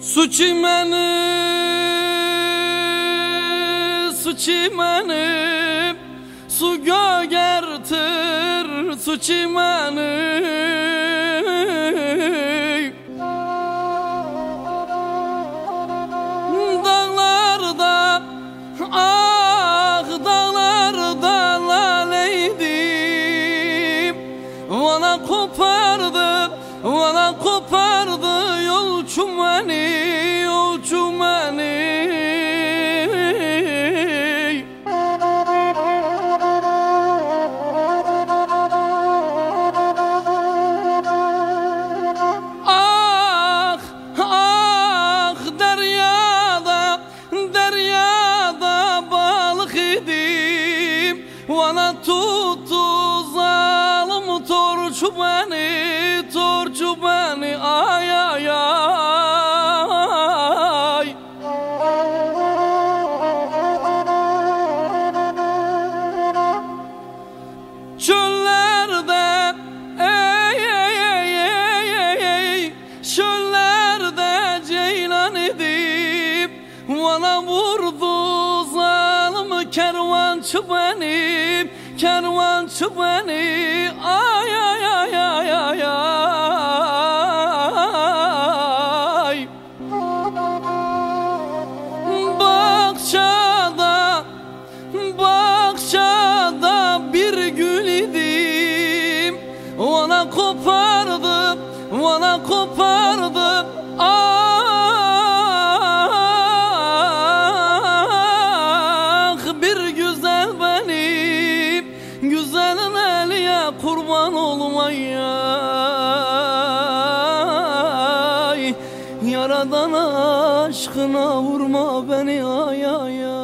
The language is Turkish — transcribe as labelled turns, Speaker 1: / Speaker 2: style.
Speaker 1: Su çimeni, su çimeni Su gögertir su çimeni Dağlarda, ah dağlarda laleydim. Vana kopardı, vana kopardı beni, yolcum beni. Ah, ah deryada, deryada balık idim. Vana tuttu zalim torcu beni, torcu beni. Ay Bana vurdu zalim kervançı benim Kervançı beni. Ay ay ay ay ay ay. Bahçada Bahçada bir gül idim. Ona kopardım Ona kopardım kurban olmayay. Yaradan aşkına vurma beni ay ay ay